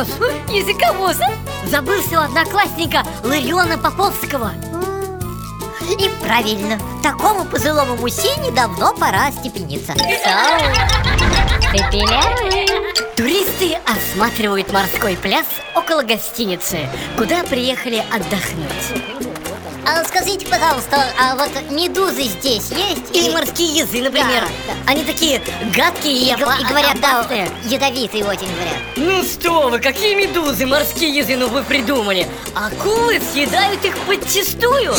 Томас Языковоза Забыл своего одноклассника Лариона Поповского. И правильно, такому пожилому мужчине давно пора степениться Туристы осматривают морской пляж около гостиницы, куда приехали отдохнуть. А скажите, пожалуйста, а вот медузы здесь есть? Или морские язы, например. Да, да. Они такие гадкие и, И, и говорят, да, ядовитые очень говорят Ну что вы, какие медузы, морские язы, ну вы придумали Акулы съедают их подчистую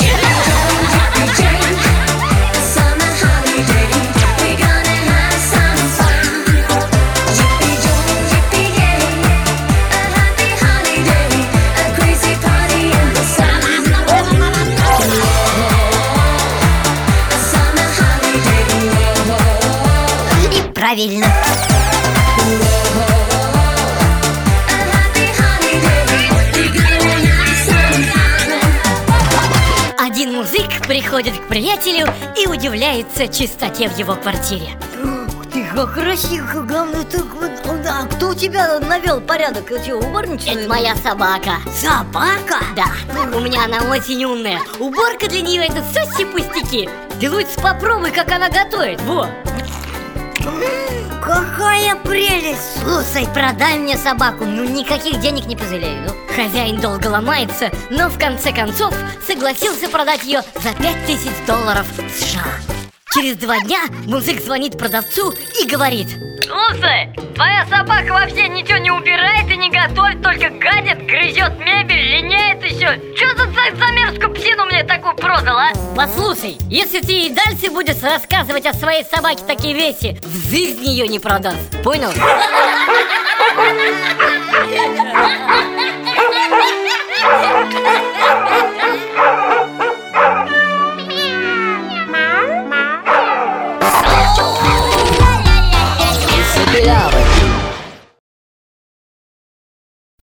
Summer fun. Один музык приходит к приятелю и удивляется чистоте в его квартире Ты как красиво, главное, так вот А кто у тебя навел порядок? Это что, уборничная? Это моя собака собака? Да, у меня она очень умная Уборка для нее это совсем пустяки Ты лучше попробуй, как она готовит Во! Какая прелесть! Слушай, продай мне собаку, ну никаких денег не пожалею ну. Хозяин долго ломается, но в конце концов согласился продать ее за 5000 долларов США. Через два дня музык звонит продавцу и говорит Слушай, твоя собака вообще ничего не убирает и не готовит, только гадит, грызет мебель, такую продал, а? Послушай, если ты и дальше будешь рассказывать о своей собаке такие вещи, в жизни ее не продаст. Понял?